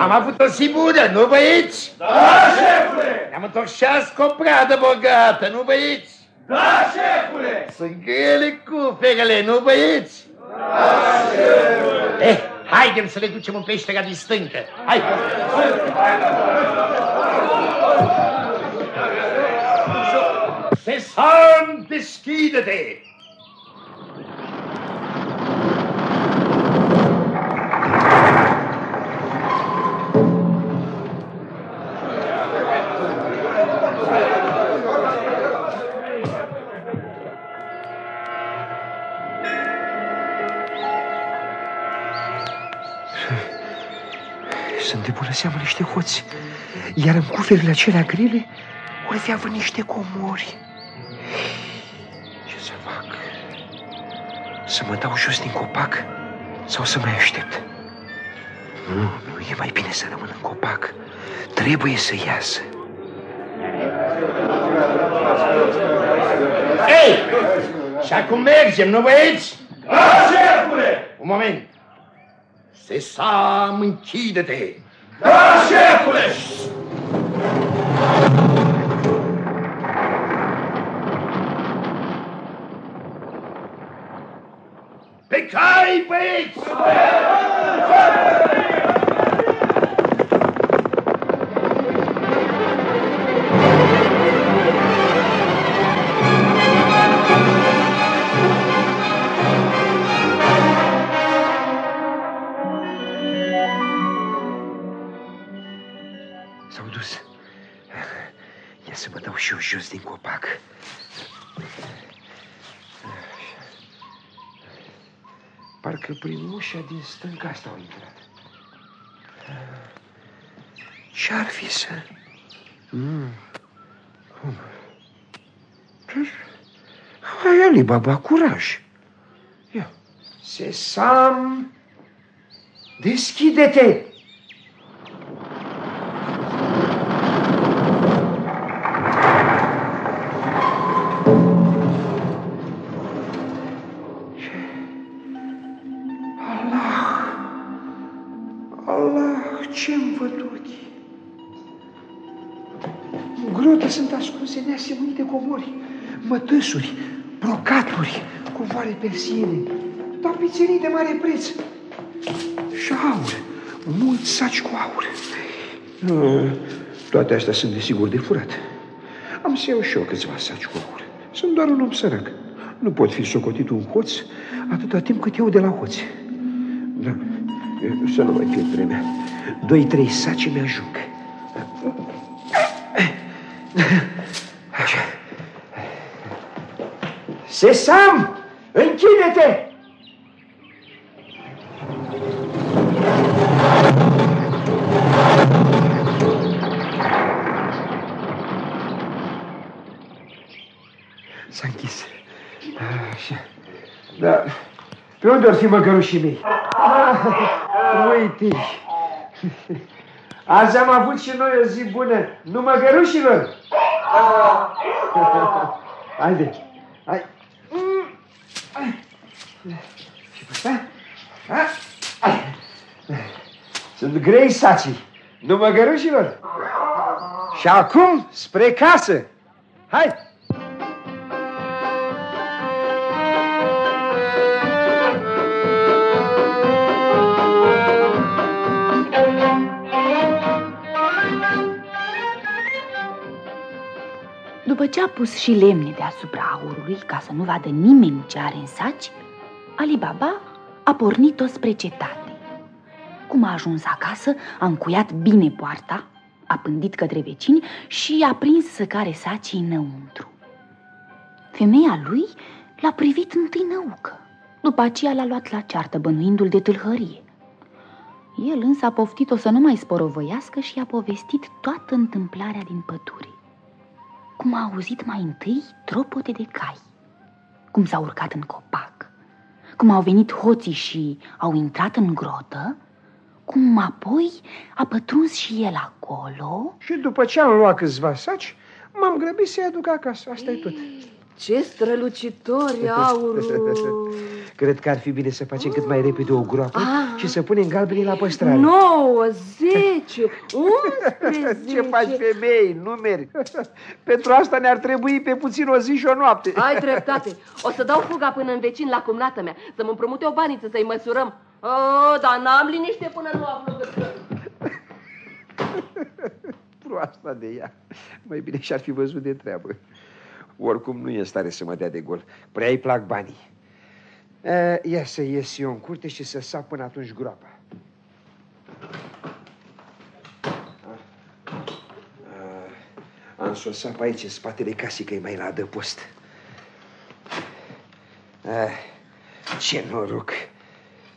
Am avut o zi bună, nu băieți? Da, șefule! Ne-am întors cu o pradă bogată, nu băieți? Da, șefule! Sunt grele cuferele, nu băieți? Da, șefule! Eh, haidem să le ducem în peștera din stâncă. Hai! Sesan, deschide-te! Sunt de bună seamă niște hoți, iar în cuferile acelea grele urveavă niște comori. Ce să fac? Să mă dau jos din copac sau să mai aștept? Nu, nu, e mai bine să rămân în copac. Trebuie să iasă. Ei! Și acum mergem, nu băieți? Da, șefule! Un moment. Sesam, închide-te! Da, șefule! Pe cai, jos din copac. Parcă prin ușa din stânga asta au intrat. Ce-ar fi să... Mm. Cum? Hai, Ali Baba, curaj. Ia. Sesam, deschide-te! În grotă sunt ascunse neasemănite comori, mătăsuri, brocaturi, cuvoare persiene, tapiserii de mare preț și aur, mulți saci cu aur. Nu, toate astea sunt desigur de furat. Am să iau și eu câțiva saci cu aur. Sunt doar un om sărac. Nu pot fi socotit un hoț atâta timp cât eu de la hoți. Da, să nu mai pierd vremea. Doi, trei saci mi-ajung. Sesam, închide-te! S-a închis. Așa. Da. Pe unde or fi măgărușii mei? Ah, uite Azi am avut și noi o zi bună. Nu măgărușilor? Haide. Hai. Și pe asta? Ha? Sunt grei sacii. Nu măgărușilor? Și acum spre casă. Hai! După ce a pus și lemne deasupra aurului ca să nu vadă nimeni ce are în saci, Alibaba a pornit-o spre cetate. Cum a ajuns acasă, a încuiat bine poarta, a pândit către vecini și a prins să care sacii înăuntru. Femeia lui l-a privit întâi năucă, după aceea l-a luat la ceartă, bănuindu-l de tâlhărie. El însă a poftit-o să nu mai sporovăiască și a povestit toată întâmplarea din pădure cum a auzit mai întâi tropote de cai, cum s-a urcat în copac, cum au venit hoții și au intrat în grotă, cum apoi a pătruns și el acolo. Și după ce am luat câțiva saci, m-am grăbit să-i aduc acasă. Asta e tot. Ce strălucitor e aurul! Cred că ar fi bine să facem cât mai repede o groapă Ah. și să punem galbenii la păstrare. 9, 10, 11. Ce faci, femei? Numeri. Pentru asta ne-ar trebui pe puțin o zi și o noapte. Ai dreptate. O să dau fuga până în vecin la cumnată mea, să-mi împrumute o baniță să-i măsurăm. Oh, dar n-am liniște până nu aflu cât Proasta de ea. Mai bine și-ar fi văzut de treabă. Oricum nu e în stare să mă dea de gol. Prea îi plac banii. E, ia să ies eu în curte și să sap până atunci groapa. Am să o sap aici, în spatele casei, că e mai la adăpost. Ah, ce noroc!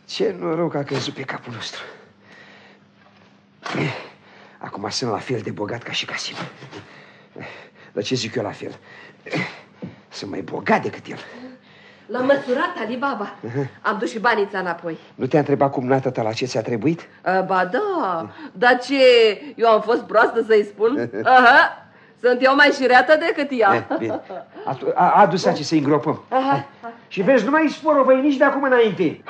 Ce noroc a căzut pe capul nostru! Acum sunt la fel de bogat ca și Casim. Dar ce zic eu la fel? Sunt mai bogat decât el. L-am măsurat, Alibaba. Am dus și banița înapoi. Nu te-a întrebat cum nata ta la ce ți-a trebuit? A, ba da, dar ce, eu am fost proastă să-i spun? Aha, sunt eu mai șireată decât Eh, ea. bine. Atu- a- Adu saci să-i îngropăm. Aha. Și vezi, nu mai spor nici de acum înainte.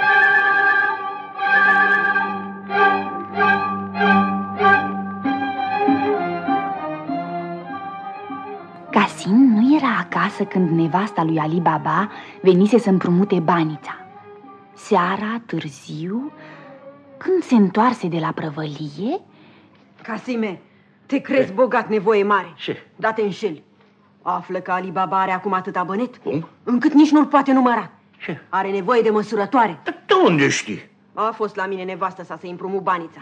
Acasă când nevasta lui Ali Baba venise să împrumute banița. Seara, târziu, când se întoarse de la prăvălie, Casime, te crezi bogat nevoie mare. Ce? Da te înșeli. Află că Alibaba are acum atâta bănet, Cum? încât nici nu-l poate număra. Ce? Are nevoie de măsurătoare. Dar de unde știi? A fost la mine nevastă sa să-i împrumut banița.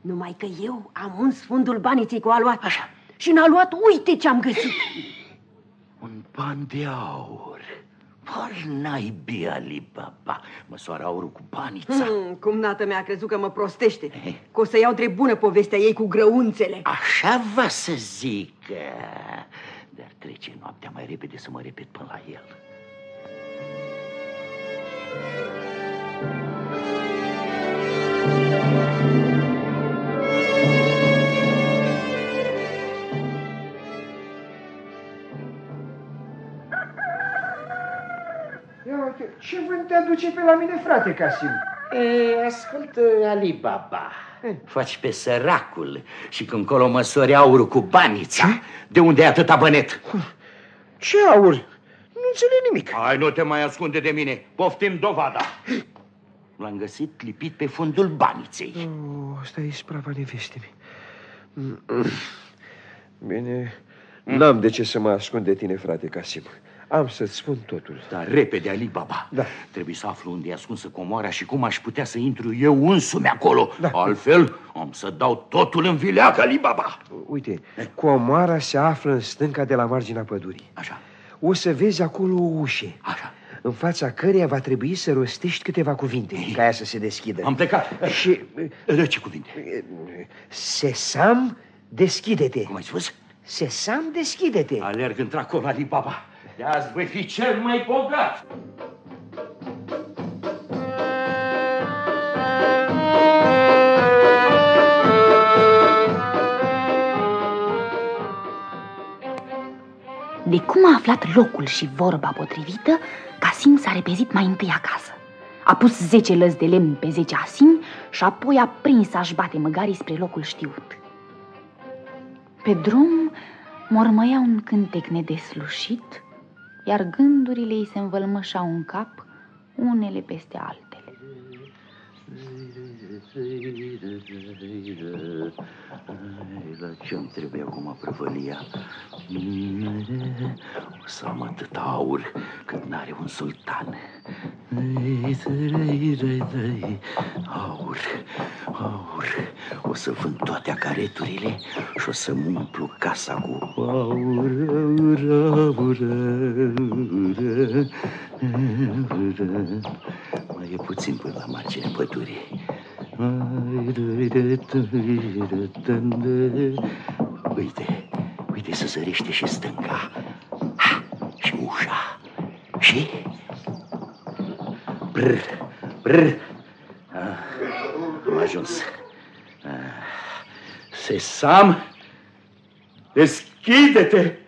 Numai că eu am uns fundul baniței cu aluat. Așa. Și în aluat, uite ce am găsit. Un ban de aur. Par naibii Ali Baba. Măsoară aurul cu banița. Hmm, cum nată mea a crezut că mă prostește. Că o să iau drept bună povestea ei cu grăunțele. Așa va să zic. Dar trece noaptea mai repede să mă repet până la el. Ia uite, ce vânt te aduce pe la mine, frate Casim? E, ascultă, Ali Baba. Faci pe săracul și când colo măsori aurul cu banița. De unde e atâta bănet? Ce aur? Nu înțeleg nimic. Hai, nu te mai ascunde de mine. Poftim dovada. L-am găsit lipit pe fundul baniței. Oh, asta e sprava nevestei Bine, n-am de ce să mă ascund de tine, frate Casim. Am să-ți spun totul. Dar repede, Ali Baba. Da. Trebuie să aflu unde e ascunsă comoara și cum aș putea să intru eu însumi acolo. Da. Altfel, am să dau totul în vileac, Ali Baba. Uite, comoara se află în stânca de la marginea pădurii. Așa, O să vezi acolo o ușă, așa. în fața căreia va trebui să rostești câteva cuvinte, ca ea să se deschidă. Am plecat. Și... De ce cuvinte? Sesam, deschide-te. Cum ai spus? Sesam, deschide-te. Alerg într-acolo, Ali Baba. De azi voi fi cel mai bogat. de cum a aflat locul și vorba potrivită, Casim s-a repezit mai întâi acasă. A pus zece lăzi de lemn pe zece asini și apoi a prins să-și bate măgarii spre locul știut. Pe drum mormăia un cântec nedeslușit, iar gândurile îi se învălmășau în cap, unele peste altele. La ce-mi trebuie acum prăvălia? O să am atât aur cât n-are un sultan. Aur, aur. O să vând toate acareturile și o să-mi umplu casa cu aur, aur, aur, aur, aur. Mai e puțin până la marginea pădurii. Uite, uite să sărește și stânga. Ha, și ușa. Și... Brr, brr. Ah, am ajuns. Ah, Sesam, deschide-te!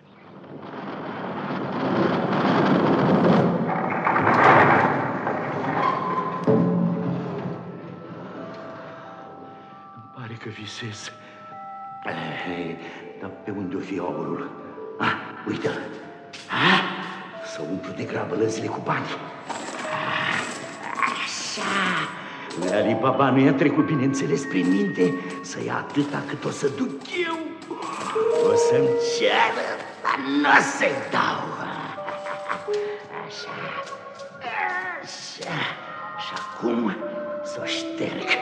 Visez. Eh, dar pe unde o fi aurul? Ah, uite-l. Ah, să umplu de grabă lăzile cu bani. Ah, așa. Lui Ali Baba nu i-a trecut, bineînțeles, prin minte să ia atâta cât o să duc eu. O să-mi ceară, dar nu o să-i dau. Așa, așa. Și acum să o șterg.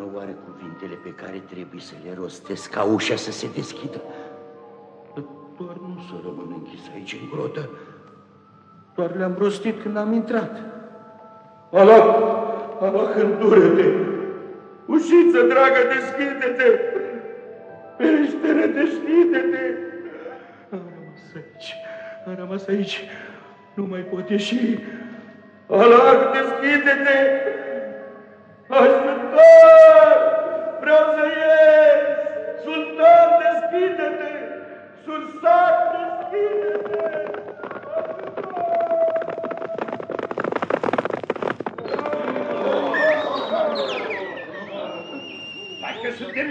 Dar cum sună oare cuvintele pe care trebuie să le rostesc ca ușa să se deschidă? Doar nu să rămân închis aici în grotă. Doar le-am rostit când am intrat. Allah, Allah, îndură-te! Ușiță, dragă, deschide-te! Ferește-ne, deschide-te! Am rămas aici, am rămas aici. Nu mai pot ieși. Allah, deschide-te! Ajutor!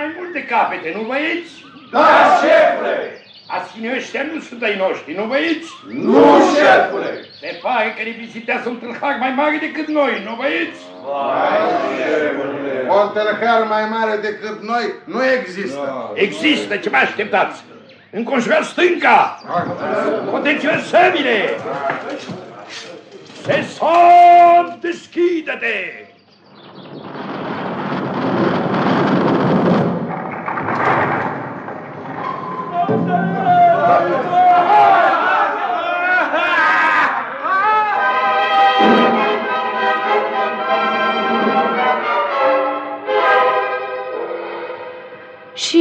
Mai multe capete, nu băieți? Da, șefule! Aține ăștia nu sunt ai noștri, nu băieți? Nu, șefule! Se pare că ne vizitează un tâlhar mai mare decât noi, nu băieți? Un tâlhar mai mare decât noi nu există. Există, ce mai așteptați? Înconjurați stânca! Protecționați săbile! Seson, deschide-te!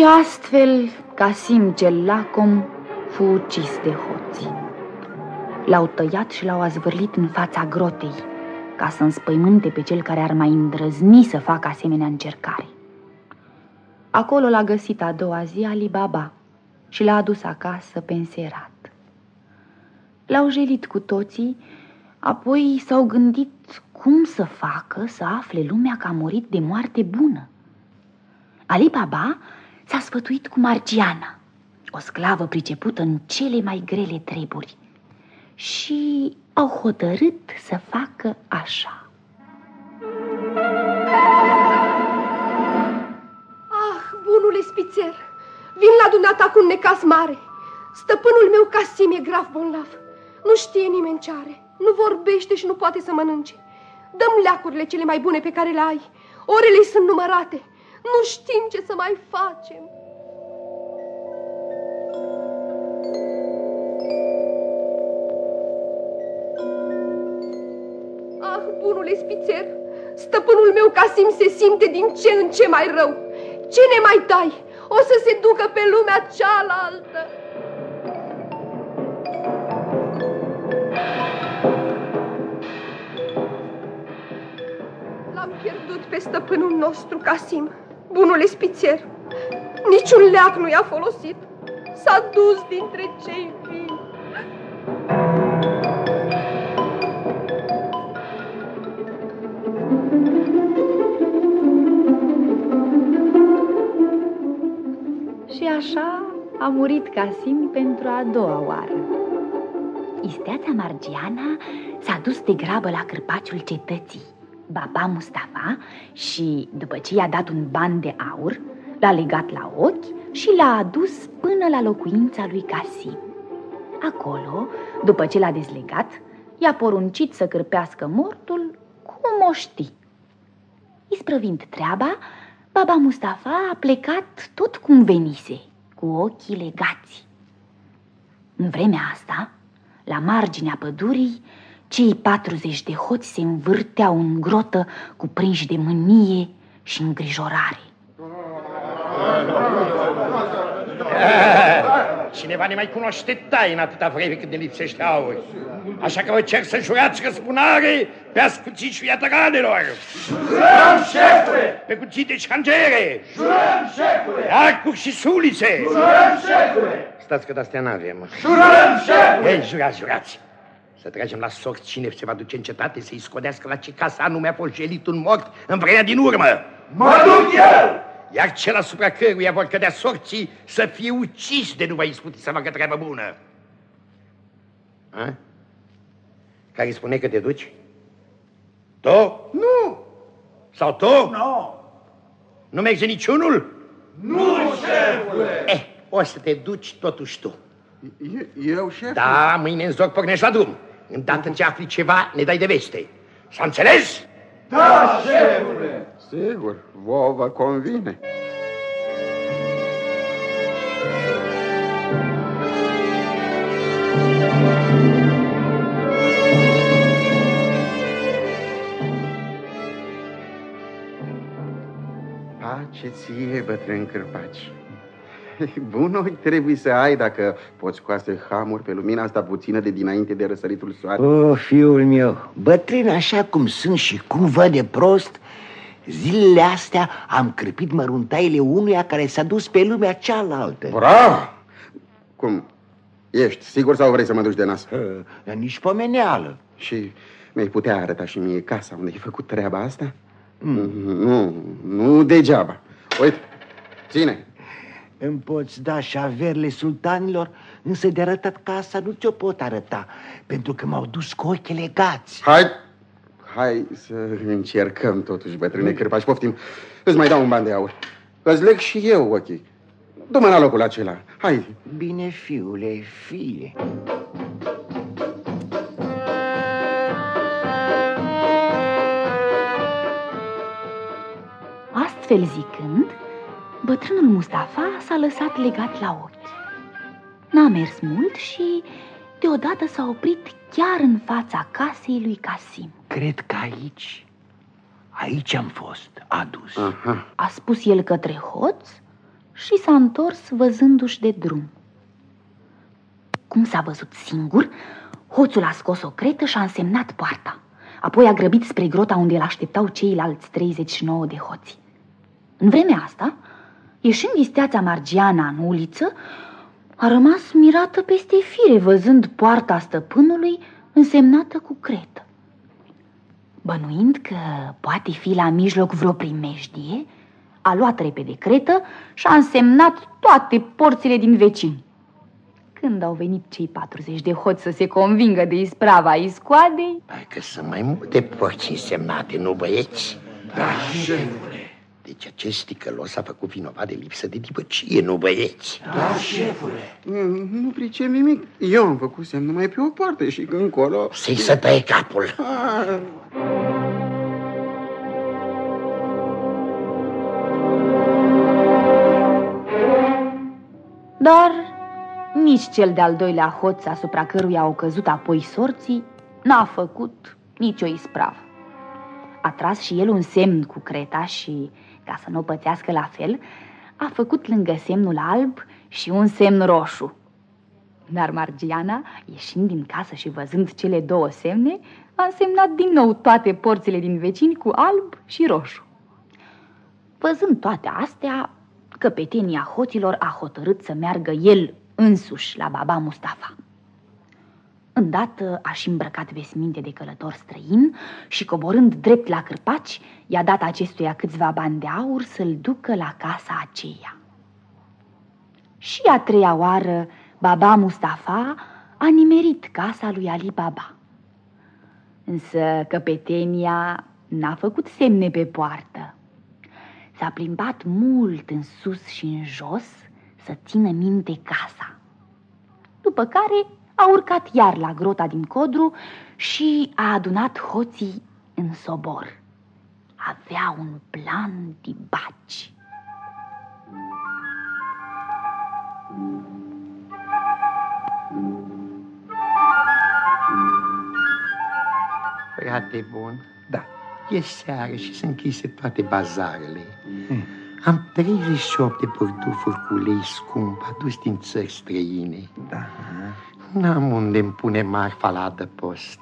Astfel Casim cel lacom fu ucis de hoți. L-au tăiat și l-au azvârlit în fața grotei, ca să înspăimânte pe cel care ar mai îndrăzni să facă asemenea încercare. Acolo l-a găsit a doua zi Ali Baba și l-a adus acasă pe înserat. L-au jelit cu toții, apoi s-au gândit cum să facă să afle lumea că a murit de moarte bună. Ali Baba s-a sfătuit cu Margiana, o sclavă pricepută în cele mai grele treburi, și au hotărât să facă așa. Ah, bunule spițer, vin la dumneata cu un necas mare. Stăpânul meu Casim e grav bolnav. Nu știe nimeni ce are. Nu vorbește și nu poate să mănânce. Dăm leacurile cele mai bune pe care le ai. Orele sunt numărate. Nu știm ce să mai facem. Ah, bunule spițer, stăpânul meu Casim se simte din ce în ce mai rău. Ce ne mai dai? O să se ducă pe lumea cealaltă. L-am pierdut pe stăpânul nostru, Casim, bunule spițer. Niciun leac nu i-a folosit. S-a dus dintre cei vii. Și așa a murit Casim pentru a doua oară. Isteața Margiana s-a dus de grabă la cârpaciul cetății, Baba Mustafa, și, după ce i-a dat un ban de aur, l-a legat la ochi și l-a adus până la locuința lui Casim. Acolo, după ce l-a dezlegat, i-a poruncit să cârpească mortul cum o ști. Isprăvind treaba, Baba Mustafa a plecat tot cum venise, cu ochii legați. În vremea asta, la marginea pădurii, cei 40 de hoți se învârteau în grotă cuprinși de mânie și îngrijorare. Cineva ne mai cunoaște taina atâta vreme cât ne lipsește aur. Așa că vă cer să jurați răspunare pe ascuțiți și iatăranelor. Jurăm, șefule! Pe cuțite și hangere, Jurăm, șefule! pe arcuri și sulițe. Jurăm, șefule! Stați că de-astea n-avem. Jurăm, șefule! Ei, jurați, jurați. Să tragem la sort cine se va duce în cetate să-i scodească la ce casă anume a fost jelit un mort în vremea din urmă. Mă duc eu! Iar cel asupra căruia vor cădea sorții să fie ucis de nu va isputi să facă treabă bună. A? Care spune că te duci? Tu? Nu! Sau tu? Nu! Nu merge niciunul? Nu, șefule! Eh, o să te duci totuși tu. Eu, șefule? Da, mâine în zor pornești la drum. Îndată ce afli ceva, ne dai de veste. S-a înțeles? Da, șefule! Sigur, vouă vă convine. Pace ție, bătrân cârpaci. Bun ochi trebuie să ai dacă poți scoase hamuri pe lumina asta puțină de dinainte de răsăritul soarelui. O, fiul meu, bătrân așa cum sunt și cum văd de prost, zilele astea am crăpit măruntaile unuia care s-a dus pe lumea cealaltă. Bravo! Cum? Ești sigur sau vrei să mă duci de nas? Uh, nici pomeneală. Și mi-ai putea arăta și mie casa unde ai făcut treaba asta? Mm. Nu, nu degeaba. Uite, ține. Îmi poți da și averile sultanilor, însă de arătat casa nu ți-o pot arăta, pentru că m-au dus cu ochii legați. Hai, hai să încercăm totuși, bătrâne cârpaci, poftim. Îți mai dau un ban de aur. Îți leg și eu ochii. Du-mă la locul acela. Hai. Bine, fiule, fie. Astfel zicând, bătrânul Mustafa s-a lăsat legat la ochi. N-a mers mult și deodată s-a oprit chiar în fața casei lui Casim. Cred că aici, aici am fost adus. Aha. A spus el către hoț și s-a întors văzându-și de drum. Cum s-a văzut singur, hoțul a scos o cretă și a însemnat poarta. Apoi a grăbit spre grota unde îl așteptau ceilalți 39 de hoți. În vremea asta, ieșind isteața Margiana în uliță, a rămas mirată peste fire văzând poarta stăpânului însemnată cu cretă. Bănuind că poate fi la mijloc vreo primejdie, a luat repede cretă și a însemnat toate porțile din vecini. Când au venit cei 40 de hoți să se convingă de isprava iscoadei, Hai că sunt mai multe porți însemnate, nu băieți? Da, șefule. Deci acest ticălos a făcut vinovat de lipsă de dibăcie, nu băieți? Da, șefule. Nu, nu pricep nimic. Eu am făcut semn numai pe o parte și încolo... Să-i să taie capul. Ah, dar nici cel de-al doilea hoț asupra căruia au căzut apoi sorții n-a făcut nicio ispravă. A tras și el un semn cu creta și, ca să nu o pățească la fel, a făcut lângă semnul alb și un semn roșu. Dar Margiana, ieșind din casă și văzând cele două semne, a însemnat din nou toate porțile din vecini cu alb și roșu. Văzând toate astea, căpetenia hoților a hotărât să meargă el însuși la baba Mustafa. Îndată aș și îmbrăcat vesminte de călător străin și coborând drept la cârpaci, i-a dat acestuia câțiva bani de aur să-l ducă la casa aceea. Și a treia oară, baba Mustafa a nimerit casa lui Ali Baba. Însă căpetenia n-a făcut semne pe poartă. S-a plimbat mult în sus și în jos să țină minte casa. După care a urcat iar la grota din codru și a adunat hoții în sobor. Avea un plan de baci. Frate bun, Da. e seară și sunt închise toate bazarele. Am 38 de portufuri cu ulei scump adus din țări străine. Da. N-am unde îmi pune marfa la adăpost.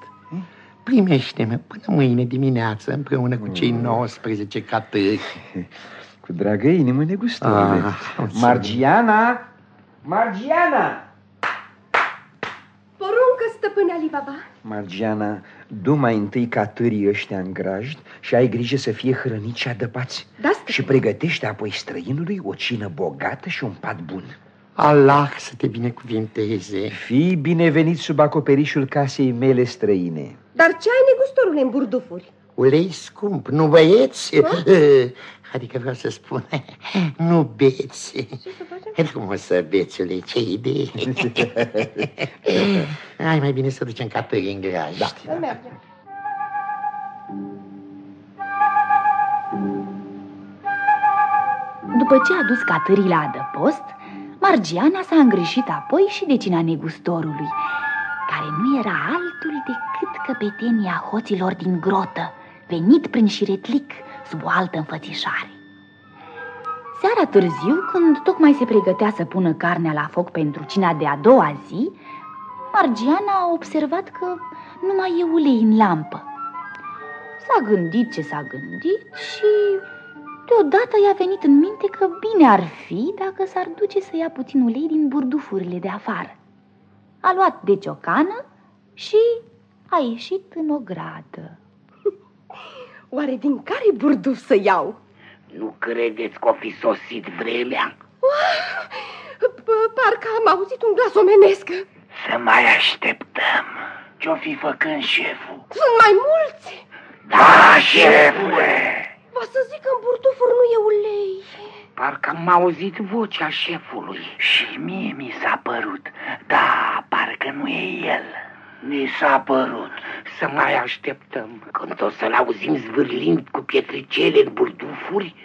Primește-mă până mâine dimineață împreună cu cei 19 catări. Cu dragă inimă negustorule. Ah, Margiana! Margiana! Poruncă, stăpâne Alibaba. Margiana, du mai întâi ca târii ăștia în grajd și ai grijă să fie hrăniți și adăpați. Da, stăpâne. Și pregătește apoi străinului o cină bogată și un pat bun. Allah să te binecuvinteze. Fii binevenit sub acoperișul casei mele străine. Dar ce ai negustorule în burdufuri? Ulei scump, nu băieți? Adică vreau să spun, nu beți. Cum o să beți ulei, ce idee. Hai, mai bine să ducem capării în graj. Da. Mergem. După ce a dus catârii la adăpost, Margiana s-a îngrijit apoi și de cina negustorului, care nu era altul decât căpetenia hoților din grotă, venit prin șiretlic sub o altă înfățișare. Seara târziu, când tocmai se pregătea să pună carnea la foc pentru cina de a doua zi, Margiana a observat că nu mai e ulei în lampă. S-a gândit ce s-a gândit și deodată i-a venit în minte că bine ar fi dacă s-ar duce să ia puțin ulei din burdufurile de afară. A luat deci o cană și a ieșit în o gradă. Oare din care burduf să iau? Nu credeți că o fi sosit vremea? P- Parcă am auzit un glas omenesc. Să mai așteptăm. Ce-o fi făcând șeful? Sunt mai mulți. Da, șefule! Va să zic că în burdufuri nu e ulei. Parcă am auzit vocea șefului și mie mi s-a părut. Da, parcă nu e el. Mi s-a părut. Să mai așteptăm. Când o să-l auzim zvârlind cu pietricele în burdufuri,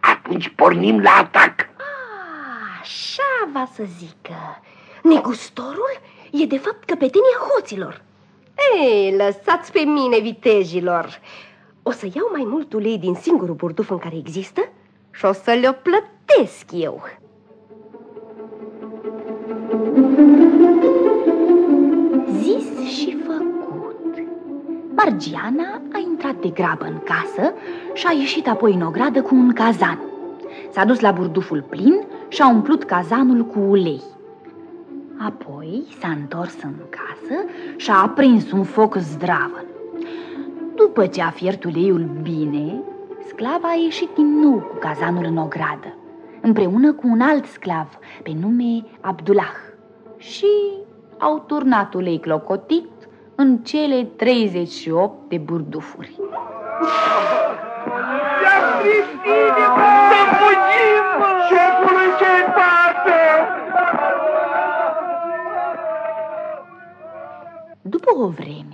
atunci pornim la atac. Așa va să zică. Negustorul e de fapt căpetenia hoților. Ei, lăsați pe mine, vitejilor. O să iau mai mult ulei din singurul burduf în care există și o să le-o plătesc eu. Zis și făcut. Margiana a intrat de grabă în casă și a ieșit apoi în ogradă cu un cazan. S-a dus la burduful plin și a umplut cazanul cu ulei. Apoi s-a întors în casă și a aprins un foc zdravă. După ce a fiert uleiul bine, sclava a ieșit din nou cu cazanul în ogradă, împreună cu un alt sclav pe nume Abdullah. Și au turnat ulei clocotit în cele 38 de burdufuri. După o vreme,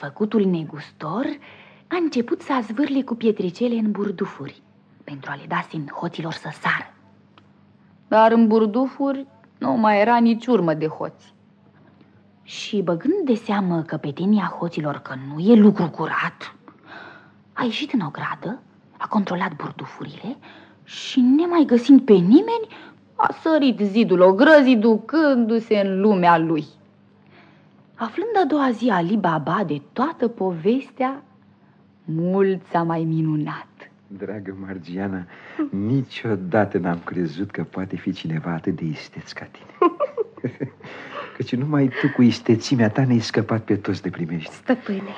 prefăcutul negustor a început să azvârle cu pietricele în burdufuri pentru a le da sin hoților să sară. Dar în burdufuri nu mai era nici urmă de hoți. Și băgând de seamă căpetenia hoților că nu e lucru curat, a ieșit în ogradă, a controlat burdufurile și, nemai găsind pe nimeni, a sărit zidul ogrăzii ducându-se în lumea lui. Aflând a doua zi Ali Baba de toată povestea, mult s-a mai minunat. Dragă Margiana, niciodată n-am crezut că poate fi cineva atât de isteț ca tine. Căci numai tu cu istețimea ta ne-ai scăpat pe toți de primești. Stăpâne,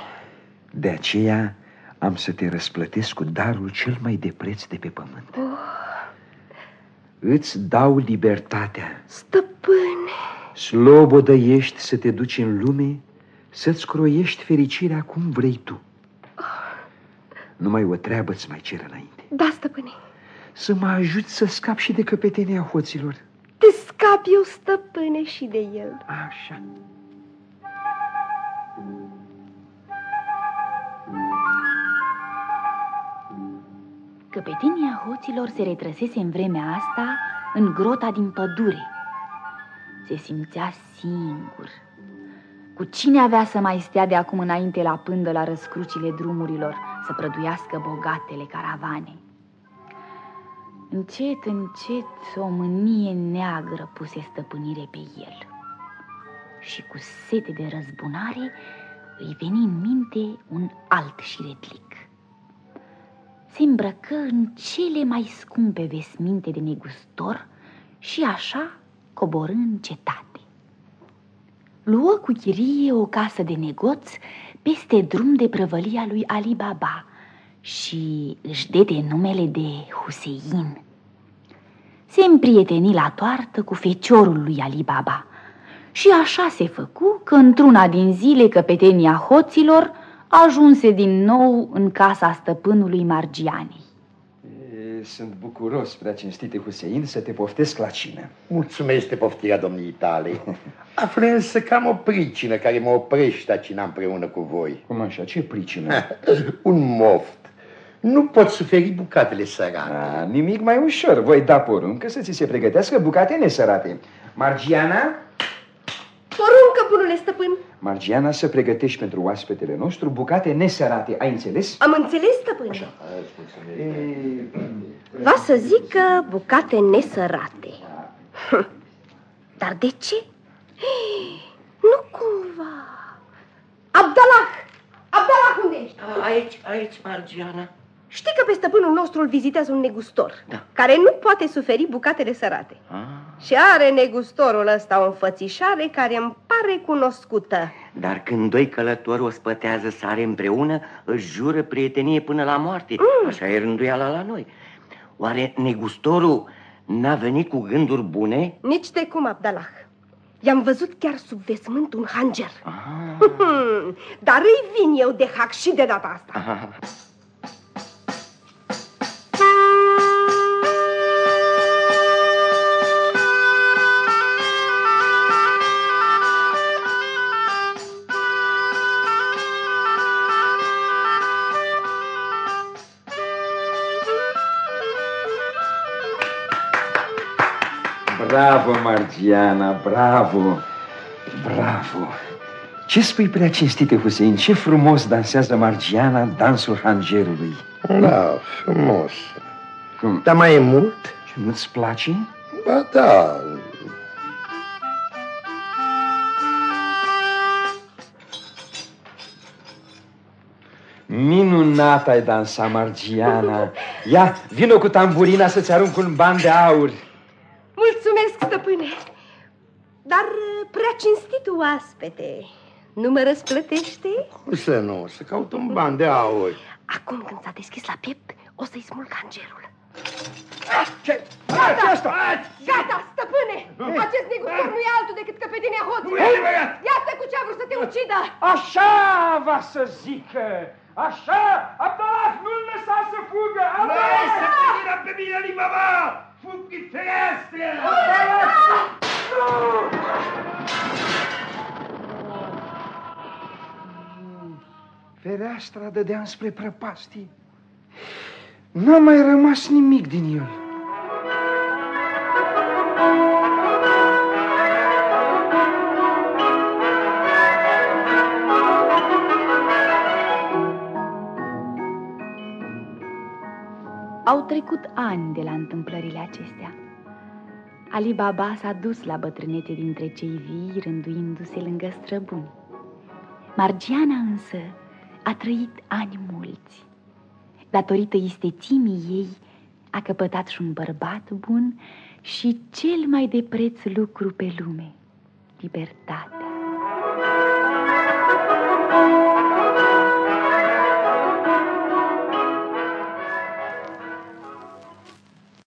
De aceea am să te răsplătesc cu darul cel mai de preț de pe pământ. Îți dau libertatea. stăpâne, Slobodă ești să te duci în lume, să-ți croiești fericirea cum vrei tu. Numai o treabă îți mai cer înainte. da, stăpâne, Să mă ajut să scap și de căpetenia hoților. te scap eu, stăpâne, și de el. Așa. Căpetenia hoților se retrăsese în vremea asta în grota din pădure. Se simțea singur. Cu cine avea să mai stea de acum înainte la pândă la răscrucile drumurilor să prăduiască bogatele caravane? Încet, încet, o mânie neagră puse stăpânire pe el. Și cu sete de răzbunare îi veni în minte un alt șiretlic se îmbrăcă în cele mai scumpe vesminte de negustor și așa coborâ în cetate. luă cu chirie o casă de negoț peste drum de prăvălia lui Ali Baba și își dete numele de Husein. Se împrieteni la toartă cu feciorul lui Ali Baba și așa se făcu că într-una din zile căpetenia hoților ajunse din nou în casa stăpânului Margianei. Sunt bucuros, prea cinstite Husein, să te poftesc la cină. Mulțumesc de poftirea domnii tale. Află însă că am o pricină care mă oprește a cina împreună cu voi. Cum așa? Ce pricină? Un moft. Nu pot suferi bucatele sărate. A, nimic mai ușor. Voi da poruncă să ți se pregătească bucate nesărate. Margiana? Poruncă, bunule stăpân. Margiana, să pregătești pentru oaspetele nostru bucate nesărate. Ai înțeles? Am înțeles, stăpân. Așa. Va să zic că bucate nesărate. Dar de ce? Nu cumva. Abdalah! Abdalah, unde ești? Aici, aici, Margiana. Știi că pe stăpânul nostru îl vizitează un negustor, Da. care nu poate suferi bucatele sărate. Ah. Și are negustorul ăsta o înfățișare care îmi pare cunoscută. Dar când doi călători o spătează sare împreună, își jură prietenie până la moarte. Mm. Așa e rânduiala la noi. Oare negustorul n-a venit cu gânduri bune? Nici de cum, Abdalah. I-am văzut chiar sub vesmânt un hanger. Ah. Dar îi vin eu de hac și de data asta. Ah. Bravo, Margiana, bravo, bravo. Ce spui prea cinstite, Husein? Ce frumos dansează Margiana dansul hangerului. Da, frumos. Cum? Dar mai e mult? Și nu-ți place? Ba da. Minunat ai dansa, Margiana. Ia, vină cu tamburina să-ți arunc un ban de aur. Mulțumesc, stăpâne. Dar prea cinstit oaspete. Nu mă răsplătește? Cum să nu? Să caut un ban de aur. Acum când s-a deschis la piept, o să-i smulg hangerul. Ce? Gata! Gata, stăpâne! Acest negustor nu e altul decât căpetenia hoților. Iată cu ce a vrut să te ucidă! Așa va să zică. Așa, Abdalah, nu-l lăsa să fugă. Abdalah! să mâna pe mine, Ali Baba! Fug din fereastră! Fereastra dădea spre prăpastie. N-a mai rămas nimic din el. Trecut ani de la întâmplările acestea. Ali Baba s-a dus la bătrânete dintre cei vii, rânduindu-se lângă străbuni. Margiana însă a trăit ani mulți. Datorită istețimii ei, a căpătat și un bărbat bun și cel mai de preț lucru pe lume, libertatea.